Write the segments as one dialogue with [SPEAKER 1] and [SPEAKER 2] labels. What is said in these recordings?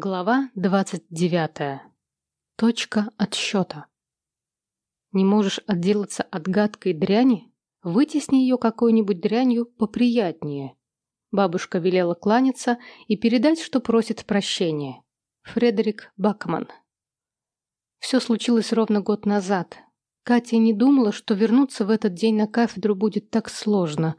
[SPEAKER 1] Глава двадцать девятая. Точка отсчета. Не можешь отделаться от гадкой дряни? Вытесни ее какой-нибудь дрянью поприятнее. Бабушка велела кланяться и передать, что просит прощения. Фредерик Бакман. Все случилось ровно год назад. Катя не думала, что вернуться в этот день на кафедру будет так сложно.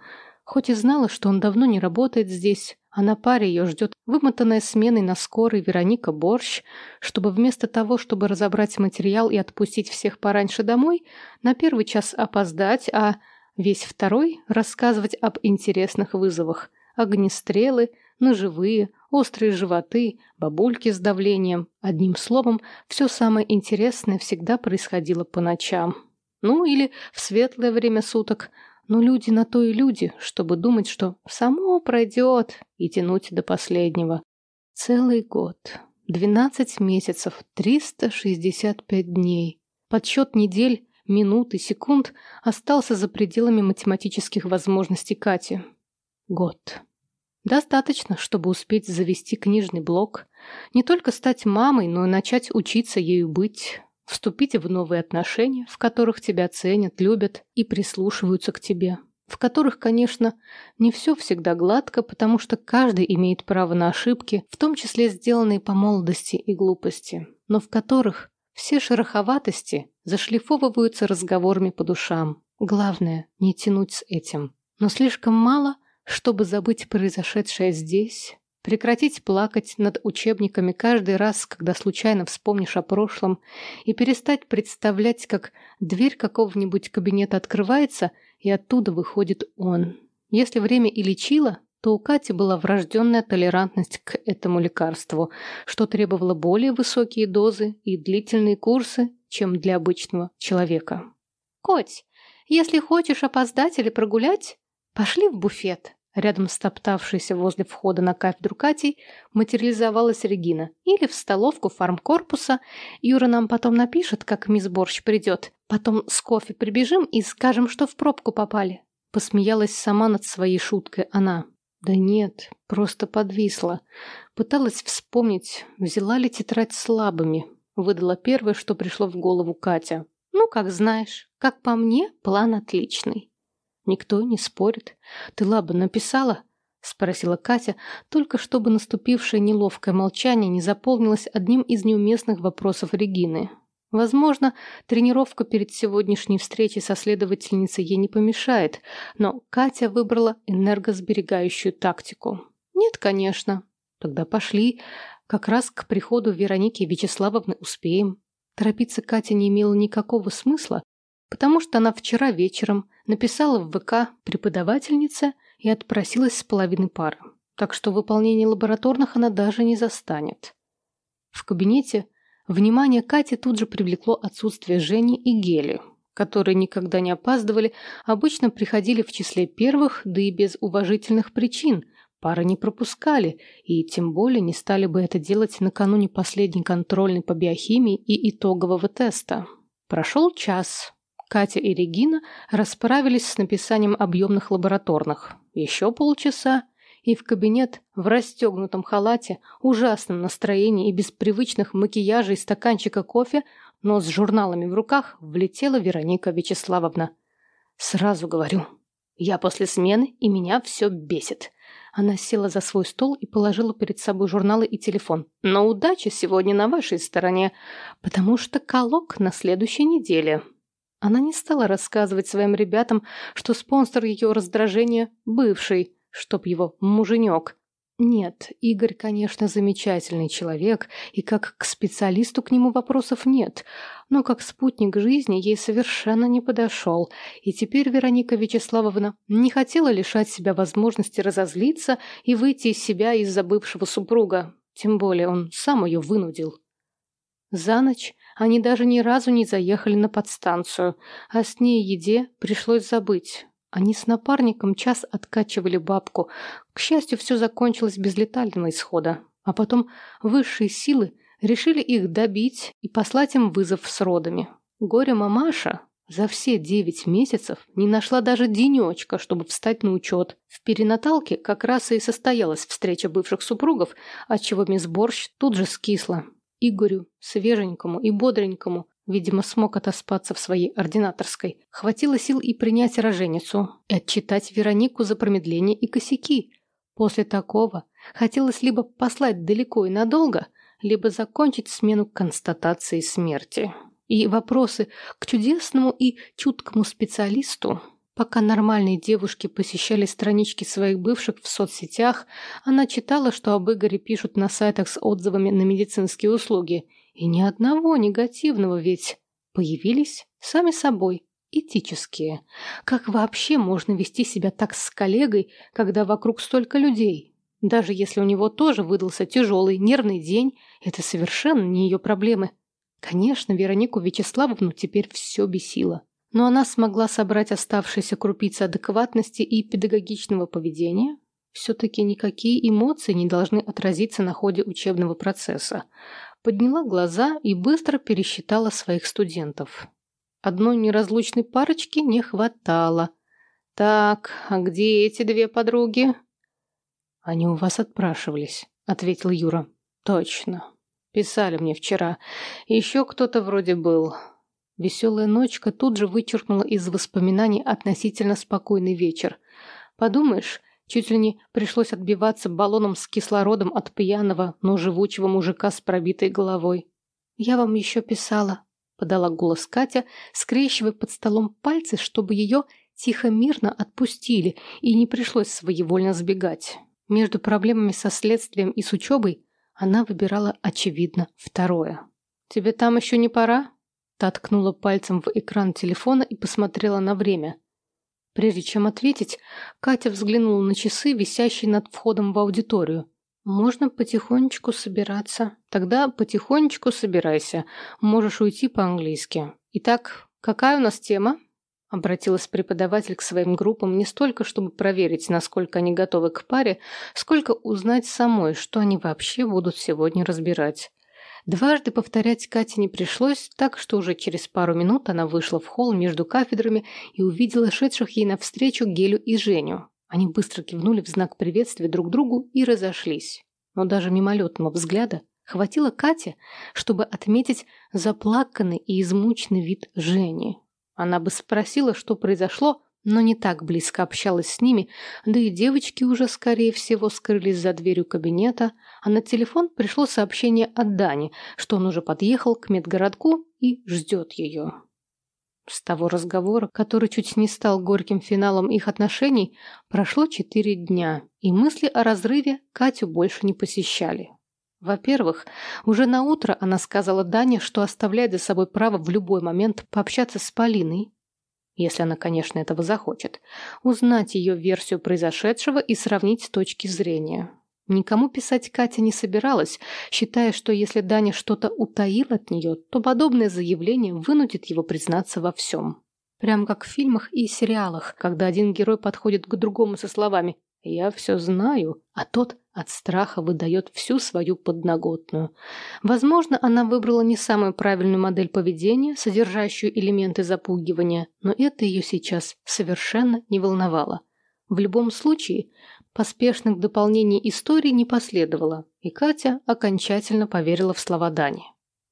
[SPEAKER 1] Хоть и знала, что он давно не работает здесь, а на паре ее ждет вымотанная сменой на скорой Вероника Борщ, чтобы вместо того, чтобы разобрать материал и отпустить всех пораньше домой, на первый час опоздать, а весь второй рассказывать об интересных вызовах. Огнестрелы, ножевые, острые животы, бабульки с давлением. Одним словом, все самое интересное всегда происходило по ночам. Ну или в светлое время суток – но люди на то и люди, чтобы думать, что само пройдет и тянуть до последнего. Целый год, 12 месяцев, 365 дней. Подсчет недель, минут и секунд остался за пределами математических возможностей Кати. Год. Достаточно, чтобы успеть завести книжный блок, не только стать мамой, но и начать учиться ею быть, вступить в новые отношения, в которых тебя ценят, любят и прислушиваются к тебе. В которых, конечно, не все всегда гладко, потому что каждый имеет право на ошибки, в том числе сделанные по молодости и глупости, но в которых все шероховатости зашлифовываются разговорами по душам. Главное – не тянуть с этим. Но слишком мало, чтобы забыть произошедшее здесь, Прекратить плакать над учебниками каждый раз, когда случайно вспомнишь о прошлом, и перестать представлять, как дверь какого-нибудь кабинета открывается, и оттуда выходит он. Если время и лечило, то у Кати была врожденная толерантность к этому лекарству, что требовало более высокие дозы и длительные курсы, чем для обычного человека. «Коть, если хочешь опоздать или прогулять, пошли в буфет», Рядом с топтавшейся возле входа на кафедру Катей материализовалась Регина. Или в столовку фармкорпуса. Юра нам потом напишет, как мисс Борщ придет. Потом с кофе прибежим и скажем, что в пробку попали. Посмеялась сама над своей шуткой она. Да нет, просто подвисла. Пыталась вспомнить, взяла ли тетрадь слабыми. Выдала первое, что пришло в голову Катя. Ну, как знаешь. Как по мне, план отличный. Никто не спорит. Ты лаба написала? Спросила Катя, только чтобы наступившее неловкое молчание не заполнилось одним из неуместных вопросов Регины. Возможно, тренировка перед сегодняшней встречей со следовательницей ей не помешает, но Катя выбрала энергосберегающую тактику. Нет, конечно. Тогда пошли. Как раз к приходу Вероники Вячеславовны успеем. Торопиться Катя не имела никакого смысла, потому что она вчера вечером написала в ВК преподавательнице и отпросилась с половины пары, так что выполнение лабораторных она даже не застанет. В кабинете внимание Кати тут же привлекло отсутствие Жени и Гели, которые никогда не опаздывали, обычно приходили в числе первых, да и без уважительных причин, пары не пропускали, и тем более не стали бы это делать накануне последней контрольной по биохимии и итогового теста. Прошел час, Катя и Регина расправились с написанием объемных лабораторных. Еще полчаса, и в кабинет в расстегнутом халате, ужасном настроении и без привычных макияжей стаканчика кофе, но с журналами в руках, влетела Вероника Вячеславовна. «Сразу говорю, я после смены, и меня все бесит». Она села за свой стол и положила перед собой журналы и телефон. «Но удача сегодня на вашей стороне, потому что колок на следующей неделе. Она не стала рассказывать своим ребятам, что спонсор ее раздражения – бывший, чтоб его муженек. Нет, Игорь, конечно, замечательный человек, и как к специалисту к нему вопросов нет, но как спутник жизни ей совершенно не подошел, и теперь Вероника Вячеславовна не хотела лишать себя возможности разозлиться и выйти из себя из-за бывшего супруга, тем более он сам ее вынудил. За ночь они даже ни разу не заехали на подстанцию, а с ней еде пришлось забыть. Они с напарником час откачивали бабку. К счастью, все закончилось без летального исхода. А потом высшие силы решили их добить и послать им вызов с родами. Горе-мамаша, За все девять месяцев не нашла даже денечка, чтобы встать на учет. В перинаталке как раз и состоялась встреча бывших супругов, отчего мисс Борщ тут же скисла. Игорю, свеженькому и бодренькому, видимо, смог отоспаться в своей ординаторской. Хватило сил и принять роженицу, и отчитать Веронику за промедление и косяки. После такого хотелось либо послать далеко и надолго, либо закончить смену констатации смерти и вопросы к чудесному и чуткому специалисту. Пока нормальные девушки посещали странички своих бывших в соцсетях, она читала, что об Игоре пишут на сайтах с отзывами на медицинские услуги. И ни одного негативного ведь. Появились сами собой. Этические. Как вообще можно вести себя так с коллегой, когда вокруг столько людей? Даже если у него тоже выдался тяжелый нервный день, это совершенно не ее проблемы. Конечно, Веронику Вячеславовну теперь все бесило. Но она смогла собрать оставшиеся крупицы адекватности и педагогичного поведения. Все-таки никакие эмоции не должны отразиться на ходе учебного процесса. Подняла глаза и быстро пересчитала своих студентов. Одной неразлучной парочки не хватало. «Так, а где эти две подруги?» «Они у вас отпрашивались», — ответил Юра. «Точно. Писали мне вчера. Еще кто-то вроде был. Веселая ночка тут же вычеркнула из воспоминаний относительно спокойный вечер. Подумаешь, чуть ли не пришлось отбиваться баллоном с кислородом от пьяного, но живучего мужика с пробитой головой. «Я вам еще писала», — подала голос Катя, скрещивая под столом пальцы, чтобы ее тихо-мирно отпустили и не пришлось своевольно сбегать. Между проблемами со следствием и с учебой она выбирала, очевидно, второе. «Тебе там еще не пора?» Та ткнула пальцем в экран телефона и посмотрела на время. Прежде чем ответить, Катя взглянула на часы, висящие над входом в аудиторию. «Можно потихонечку собираться». «Тогда потихонечку собирайся. Можешь уйти по-английски. Итак, какая у нас тема?» Обратилась преподаватель к своим группам не столько, чтобы проверить, насколько они готовы к паре, сколько узнать самой, что они вообще будут сегодня разбирать. Дважды повторять Кате не пришлось, так что уже через пару минут она вышла в холл между кафедрами и увидела шедших ей навстречу Гелю и Женю. Они быстро кивнули в знак приветствия друг другу и разошлись. Но даже мимолетного взгляда хватило Кате, чтобы отметить заплаканный и измученный вид Жени. Она бы спросила, что произошло, но не так близко общалась с ними, да и девочки уже, скорее всего, скрылись за дверью кабинета, а на телефон пришло сообщение от Дани, что он уже подъехал к медгородку и ждет ее. С того разговора, который чуть не стал горьким финалом их отношений, прошло четыре дня, и мысли о разрыве Катю больше не посещали. Во-первых, уже на утро она сказала Дане, что оставляет за собой право в любой момент пообщаться с Полиной, если она, конечно, этого захочет, узнать ее версию произошедшего и сравнить точки зрения. Никому писать Катя не собиралась, считая, что если Даня что-то утаил от нее, то подобное заявление вынудит его признаться во всем. Прям как в фильмах и сериалах, когда один герой подходит к другому со словами «Я все знаю», а тот от страха выдает всю свою подноготную. Возможно, она выбрала не самую правильную модель поведения, содержащую элементы запугивания, но это ее сейчас совершенно не волновало. В любом случае, поспешных дополнений истории не последовало, и Катя окончательно поверила в слова Дани.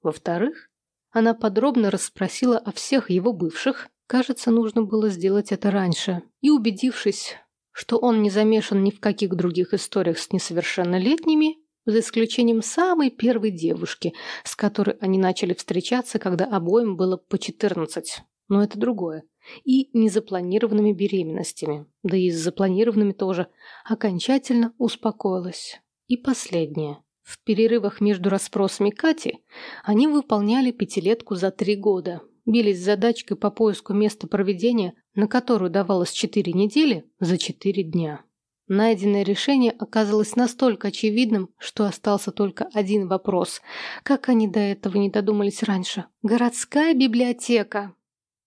[SPEAKER 1] Во-вторых, она подробно расспросила о всех его бывших, кажется, нужно было сделать это раньше, и, убедившись, что он не замешан ни в каких других историях с несовершеннолетними, за исключением самой первой девушки, с которой они начали встречаться, когда обоим было по 14. Но это другое. И незапланированными беременностями, да и с запланированными тоже, окончательно успокоилась. И последнее. В перерывах между расспросами Кати они выполняли пятилетку за три года, бились с задачкой по поиску места проведения, на которую давалось четыре недели, за четыре дня. Найденное решение оказалось настолько очевидным, что остался только один вопрос. Как они до этого не додумались раньше? Городская библиотека.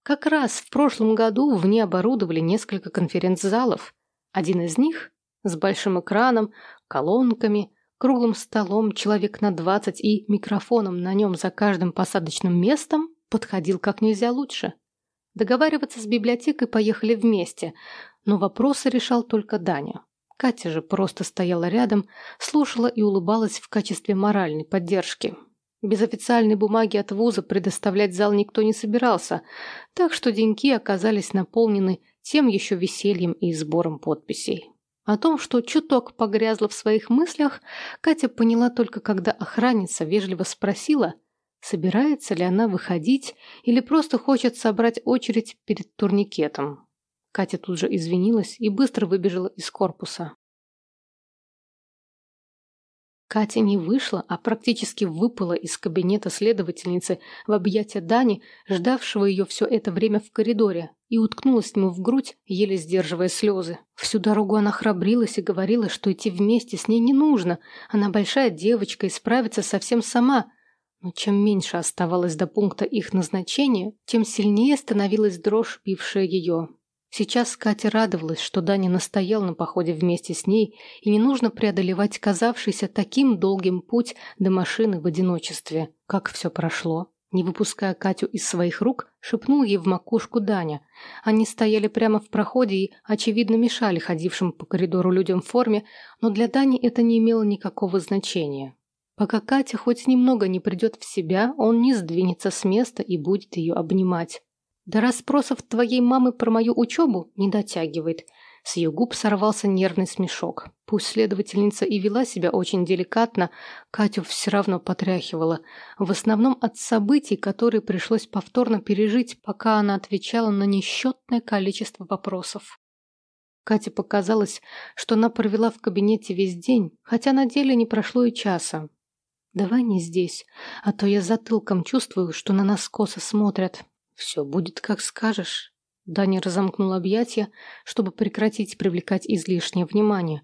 [SPEAKER 1] Как раз в прошлом году в ней оборудовали несколько конференц-залов. Один из них с большим экраном, колонками, круглым столом, человек на двадцать и микрофоном на нем за каждым посадочным местом подходил как нельзя лучше. Договариваться с библиотекой поехали вместе, но вопросы решал только Даня. Катя же просто стояла рядом, слушала и улыбалась в качестве моральной поддержки. Без официальной бумаги от вуза предоставлять зал никто не собирался, так что деньки оказались наполнены тем еще весельем и сбором подписей. О том, что чуток погрязла в своих мыслях, Катя поняла только когда охранница вежливо спросила, собирается ли она выходить или просто хочет собрать очередь перед турникетом. Катя тут же извинилась и быстро выбежала из корпуса. Катя не вышла, а практически выпала из кабинета следовательницы в объятия Дани, ждавшего ее все это время в коридоре, и уткнулась ему в грудь, еле сдерживая слезы. Всю дорогу она храбрилась и говорила, что идти вместе с ней не нужно. Она большая девочка и справится совсем сама. Но чем меньше оставалось до пункта их назначения, тем сильнее становилась дрожь, бившая ее. Сейчас Катя радовалась, что Даня настоял на походе вместе с ней, и не нужно преодолевать казавшийся таким долгим путь до машины в одиночестве. Как все прошло. Не выпуская Катю из своих рук, шепнул ей в макушку Даня. Они стояли прямо в проходе и, очевидно, мешали ходившим по коридору людям в форме, но для Дани это не имело никакого значения. Пока Катя хоть немного не придет в себя, он не сдвинется с места и будет ее обнимать. До расспросов твоей мамы про мою учебу не дотягивает. С ее губ сорвался нервный смешок. Пусть следовательница и вела себя очень деликатно, Катю все равно потряхивала. В основном от событий, которые пришлось повторно пережить, пока она отвечала на несчетное количество вопросов. Кате показалось, что она провела в кабинете весь день, хотя на деле не прошло и часа. «Давай не здесь, а то я затылком чувствую, что на нас косо смотрят», «Все будет, как скажешь». Даня разомкнул объятия, чтобы прекратить привлекать излишнее внимание.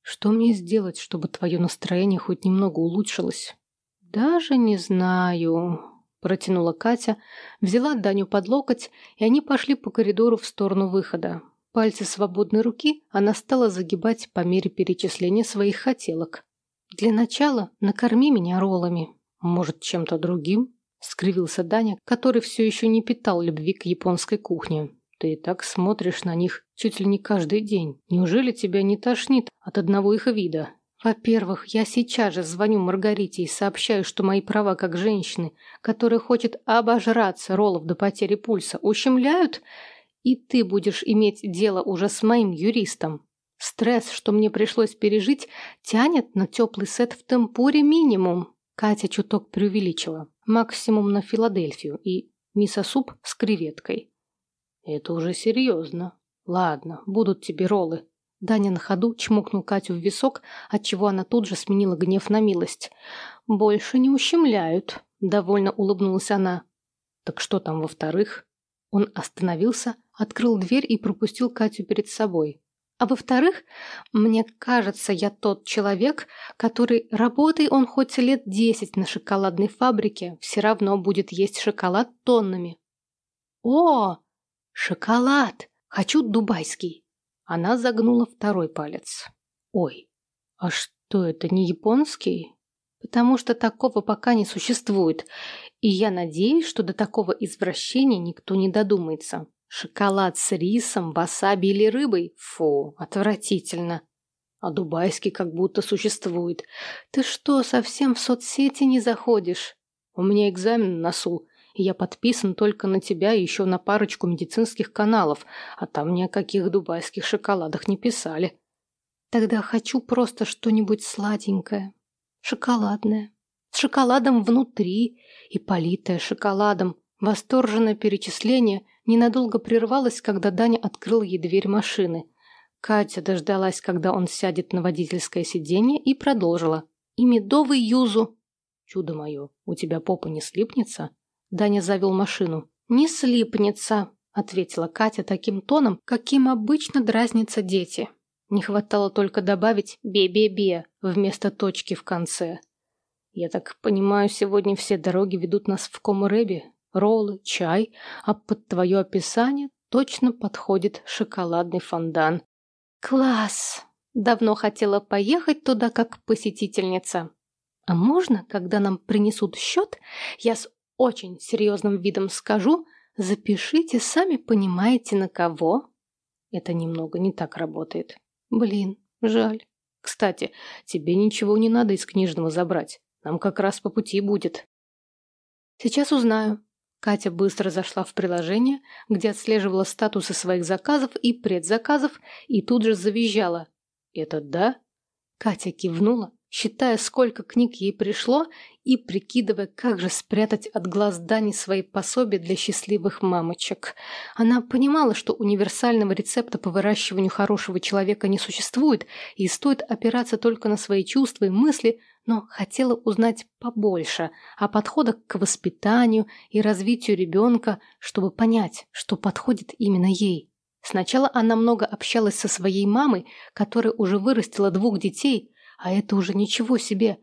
[SPEAKER 1] «Что мне сделать, чтобы твое настроение хоть немного улучшилось?» «Даже не знаю», — протянула Катя, взяла Даню под локоть, и они пошли по коридору в сторону выхода. Пальцы свободной руки она стала загибать по мере перечисления своих хотелок. «Для начала накорми меня роллами. Может, чем-то другим?» — скривился Даня, который все еще не питал любви к японской кухне. «Ты и так смотришь на них чуть ли не каждый день. Неужели тебя не тошнит от одного их вида?» «Во-первых, я сейчас же звоню Маргарите и сообщаю, что мои права как женщины, которая хочет обожраться роллов до потери пульса, ущемляют, и ты будешь иметь дело уже с моим юристом. Стресс, что мне пришлось пережить, тянет на теплый сет в темпуре минимум». Катя чуток преувеличила максимум на Филадельфию и мисо-суп с креветкой. Это уже серьезно. Ладно, будут тебе роллы. Даня на ходу чмокнул Катю в висок, отчего она тут же сменила гнев на милость. «Больше не ущемляют», — довольно улыбнулась она. «Так что там во-вторых?» Он остановился, открыл дверь и пропустил Катю перед собой. А во-вторых, мне кажется, я тот человек, который, работай он хоть лет десять на шоколадной фабрике, все равно будет есть шоколад тоннами. О, шоколад! Хочу дубайский. Она загнула второй палец. Ой, а что это, не японский? Потому что такого пока не существует, и я надеюсь, что до такого извращения никто не додумается. Шоколад с рисом, васаби или рыбой? Фу, отвратительно. А дубайский как будто существует. Ты что, совсем в соцсети не заходишь? У меня экзамен на носу, и я подписан только на тебя и еще на парочку медицинских каналов, а там ни о каких дубайских шоколадах не писали. Тогда хочу просто что-нибудь сладенькое, шоколадное, с шоколадом внутри и политое шоколадом. Восторженное перечисление ненадолго прервалось, когда Даня открыл ей дверь машины. Катя дождалась, когда он сядет на водительское сиденье, и продолжила. «И медовый юзу!» «Чудо мое, у тебя попа не слипнется?» Даня завел машину. «Не слипнется», — ответила Катя таким тоном, каким обычно дразнятся дети. Не хватало только добавить «бе-бе-бе» вместо точки в конце. «Я так понимаю, сегодня все дороги ведут нас в Комурэбе?» Роллы, чай, а под твое описание точно подходит шоколадный фондан. Класс! Давно хотела поехать туда как посетительница. А можно, когда нам принесут счет, я с очень серьезным видом скажу, Запишите, сами понимаете, на кого. Это немного не так работает. Блин, жаль. Кстати, тебе ничего не надо из книжного забрать. Нам как раз по пути будет. Сейчас узнаю. Катя быстро зашла в приложение, где отслеживала статусы своих заказов и предзаказов, и тут же завизжала. «Это да?» Катя кивнула, считая, сколько книг ей пришло, и прикидывая, как же спрятать от глаз Дани свои пособия для счастливых мамочек. Она понимала, что универсального рецепта по выращиванию хорошего человека не существует, и стоит опираться только на свои чувства и мысли, но хотела узнать побольше о подходах к воспитанию и развитию ребенка, чтобы понять, что подходит именно ей. Сначала она много общалась со своей мамой, которая уже вырастила двух детей, а это уже ничего себе.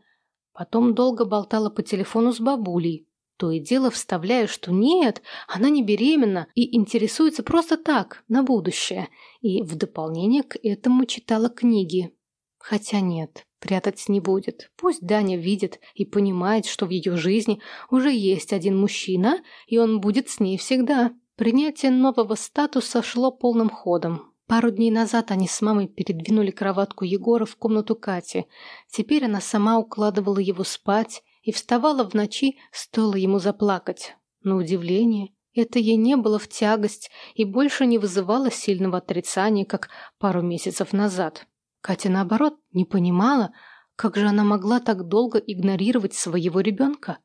[SPEAKER 1] Потом долго болтала по телефону с бабулей, то и дело вставляя, что нет, она не беременна и интересуется просто так, на будущее. И в дополнение к этому читала книги. Хотя нет, прятать не будет. Пусть Даня видит и понимает, что в ее жизни уже есть один мужчина, и он будет с ней всегда. Принятие нового статуса шло полным ходом. Пару дней назад они с мамой передвинули кроватку Егора в комнату Кати. Теперь она сама укладывала его спать и вставала в ночи, стоило ему заплакать. На удивление, это ей не было в тягость и больше не вызывало сильного отрицания, как пару месяцев назад. Катя, наоборот, не понимала, как же она могла так долго игнорировать своего ребенка.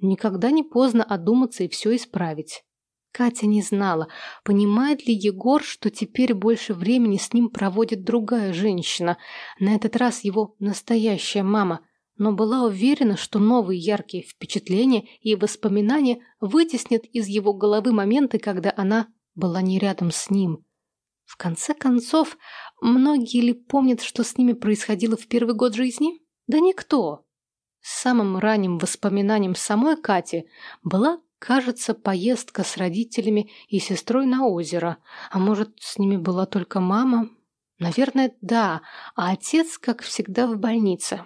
[SPEAKER 1] Никогда не поздно одуматься и все исправить. Катя не знала, понимает ли Егор, что теперь больше времени с ним проводит другая женщина, на этот раз его настоящая мама, но была уверена, что новые яркие впечатления и воспоминания вытеснят из его головы моменты, когда она была не рядом с ним. В конце концов, многие ли помнят, что с ними происходило в первый год жизни? Да никто. Самым ранним воспоминанием самой Кати была Кажется, поездка с родителями и сестрой на озеро. А может, с ними была только мама? Наверное, да. А отец, как всегда, в больнице.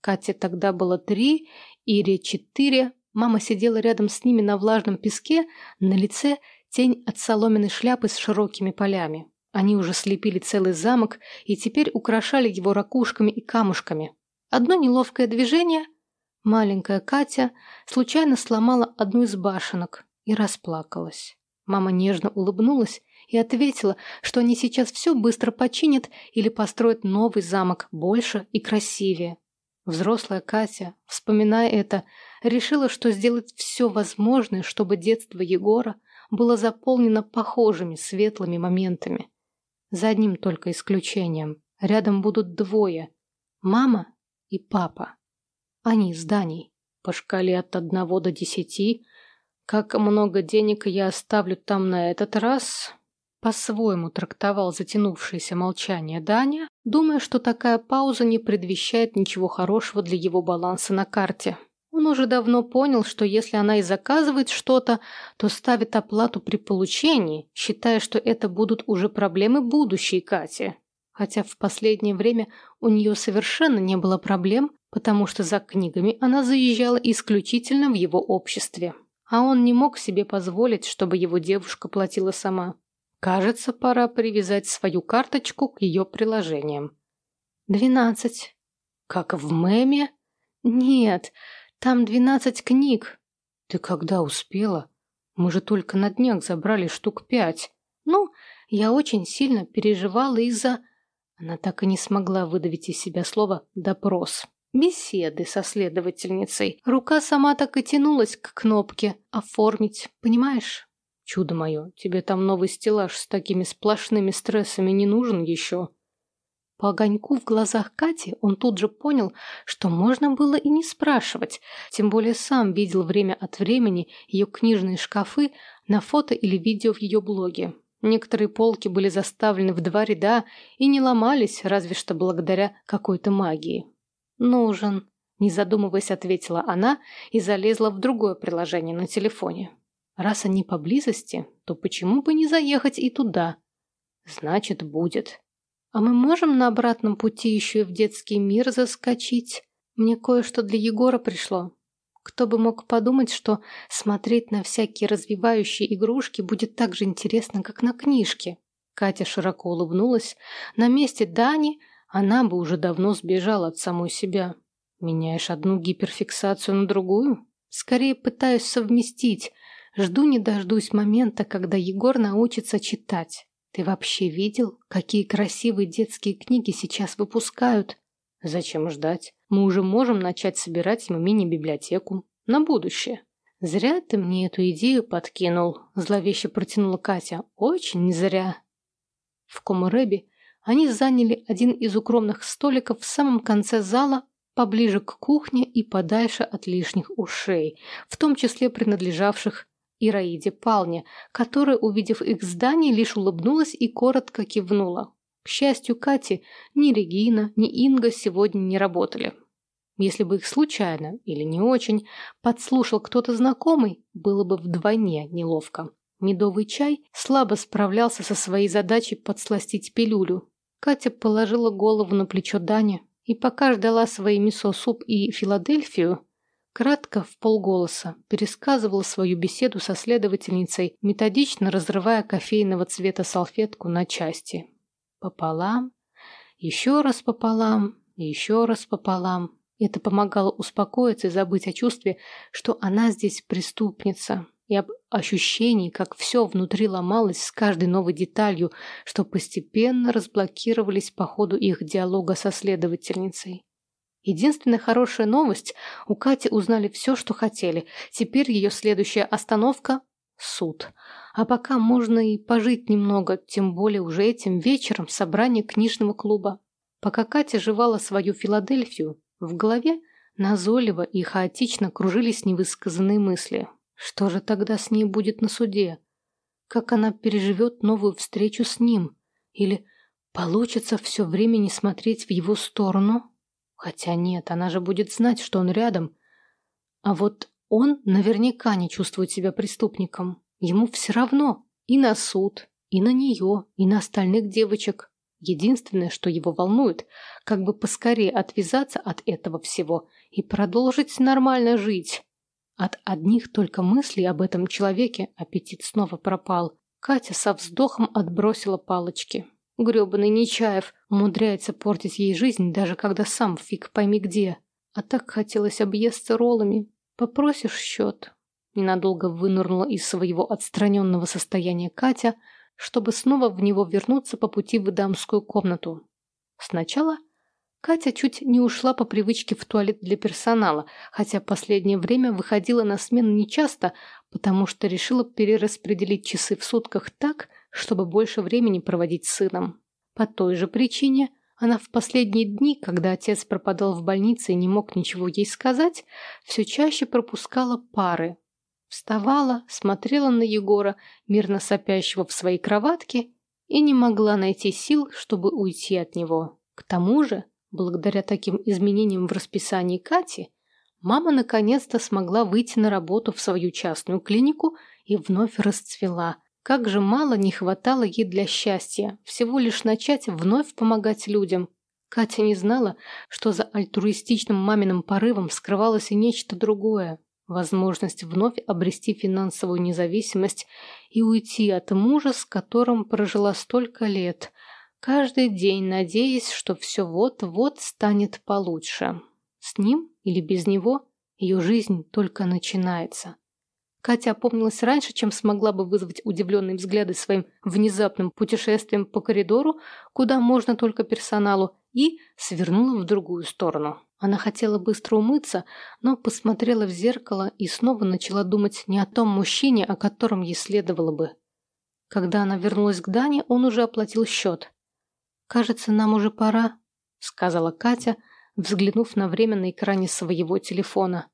[SPEAKER 1] Кате тогда было три, Ире четыре. Мама сидела рядом с ними на влажном песке, на лице тень от соломенной шляпы с широкими полями. Они уже слепили целый замок и теперь украшали его ракушками и камушками. Одно неловкое движение, Маленькая Катя случайно сломала одну из башенок и расплакалась. Мама нежно улыбнулась и ответила, что они сейчас все быстро починят или построят новый замок больше и красивее. Взрослая Катя, вспоминая это, решила, что сделает все возможное, чтобы детство Егора было заполнено похожими светлыми моментами. За одним только исключением. Рядом будут двое – мама и папа. Они с Даней. По шкале от одного до десяти. Как много денег я оставлю там на этот раз? По-своему трактовал затянувшееся молчание Даня, думая, что такая пауза не предвещает ничего хорошего для его баланса на карте. Он уже давно понял, что если она и заказывает что-то, то ставит оплату при получении, считая, что это будут уже проблемы будущей Кати. Хотя в последнее время у нее совершенно не было проблем, потому что за книгами она заезжала исключительно в его обществе. А он не мог себе позволить, чтобы его девушка платила сама. Кажется, пора привязать свою карточку к ее приложениям. «Двенадцать». «Как в меме?» «Нет, там двенадцать книг». «Ты когда успела? Мы же только на днях забрали штук пять». «Ну, я очень сильно переживала из-за...» Она так и не смогла выдавить из себя слово «допрос» беседы со следовательницей. Рука сама так и тянулась к кнопке «Оформить», понимаешь? Чудо мое, тебе там новый стеллаж с такими сплошными стрессами не нужен еще? По огоньку в глазах Кати он тут же понял, что можно было и не спрашивать, тем более сам видел время от времени ее книжные шкафы на фото или видео в ее блоге. Некоторые полки были заставлены в два ряда и не ломались, разве что благодаря какой-то магии. «Нужен», — не задумываясь, ответила она и залезла в другое приложение на телефоне. «Раз они поблизости, то почему бы не заехать и туда?» «Значит, будет». «А мы можем на обратном пути еще и в детский мир заскочить? Мне кое-что для Егора пришло». Кто бы мог подумать, что смотреть на всякие развивающие игрушки будет так же интересно, как на книжке. Катя широко улыбнулась. На месте Дани она бы уже давно сбежала от самой себя. Меняешь одну гиперфиксацию на другую? Скорее пытаюсь совместить. Жду не дождусь момента, когда Егор научится читать. Ты вообще видел, какие красивые детские книги сейчас выпускают? Зачем ждать? Мы уже можем начать собирать ему мини-библиотеку. На будущее. Зря ты мне эту идею подкинул, зловеще протянула Катя. Очень зря. В Комурэбе они заняли один из укромных столиков в самом конце зала, поближе к кухне и подальше от лишних ушей, в том числе принадлежавших Ираиде Палне, которая, увидев их здание, лишь улыбнулась и коротко кивнула. К счастью Кати, ни Регина, ни Инга сегодня не работали. Если бы их случайно, или не очень, подслушал кто-то знакомый, было бы вдвойне неловко. Медовый чай слабо справлялся со своей задачей подсластить пилюлю. Катя положила голову на плечо Дани и пока ждала свои мисо-суп и Филадельфию, кратко, в полголоса, пересказывала свою беседу со следовательницей, методично разрывая кофейного цвета салфетку на части пополам, еще раз пополам, еще раз пополам. Это помогало успокоиться и забыть о чувстве, что она здесь преступница, и об ощущении, как все внутри ломалось с каждой новой деталью, что постепенно разблокировались по ходу их диалога со следовательницей. Единственная хорошая новость – у Кати узнали все, что хотели. Теперь ее следующая остановка – суд. А пока можно и пожить немного, тем более уже этим вечером собрание книжного клуба. Пока Катя жевала свою Филадельфию, в голове назойливо и хаотично кружились невысказанные мысли. Что же тогда с ней будет на суде? Как она переживет новую встречу с ним? Или получится все время не смотреть в его сторону? Хотя нет, она же будет знать, что он рядом. А вот он наверняка не чувствует себя преступником. Ему все равно и на суд, и на нее, и на остальных девочек. Единственное, что его волнует, как бы поскорее отвязаться от этого всего и продолжить нормально жить. От одних только мыслей об этом человеке аппетит снова пропал. Катя со вздохом отбросила палочки. Гребаный Нечаев умудряется портить ей жизнь, даже когда сам фиг пойми где. А так хотелось объесться роллами. Попросишь счет, Ненадолго вынырнула из своего отстраненного состояния Катя, чтобы снова в него вернуться по пути в дамскую комнату. Сначала Катя чуть не ушла по привычке в туалет для персонала, хотя последнее время выходила на смену нечасто, потому что решила перераспределить часы в сутках так, чтобы больше времени проводить с сыном. По той же причине она в последние дни, когда отец пропадал в больнице и не мог ничего ей сказать, все чаще пропускала пары, Вставала, смотрела на Егора, мирно сопящего в своей кроватке, и не могла найти сил, чтобы уйти от него. К тому же, благодаря таким изменениям в расписании Кати, мама наконец-то смогла выйти на работу в свою частную клинику и вновь расцвела. Как же мало не хватало ей для счастья, всего лишь начать вновь помогать людям. Катя не знала, что за альтруистичным маминым порывом скрывалось и нечто другое. Возможность вновь обрести финансовую независимость и уйти от мужа, с которым прожила столько лет, каждый день надеясь, что все вот-вот станет получше. С ним или без него ее жизнь только начинается. Катя опомнилась раньше, чем смогла бы вызвать удивленные взгляды своим внезапным путешествием по коридору, куда можно только персоналу, и свернула в другую сторону. Она хотела быстро умыться, но посмотрела в зеркало и снова начала думать не о том мужчине, о котором ей следовало бы. Когда она вернулась к Дане, он уже оплатил счет. «Кажется, нам уже пора», — сказала Катя, взглянув на время на экране своего телефона.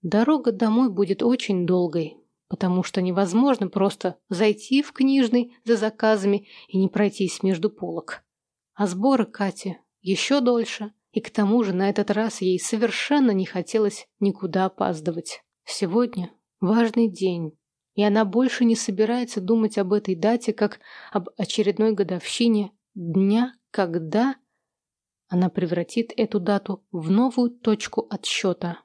[SPEAKER 1] «Дорога домой будет очень долгой, потому что невозможно просто зайти в книжный за заказами и не пройтись между полок. А сборы Кати еще дольше». И к тому же на этот раз ей совершенно не хотелось никуда опаздывать. Сегодня важный день, и она больше не собирается думать об этой дате, как об очередной годовщине дня, когда она превратит эту дату в новую точку отсчета.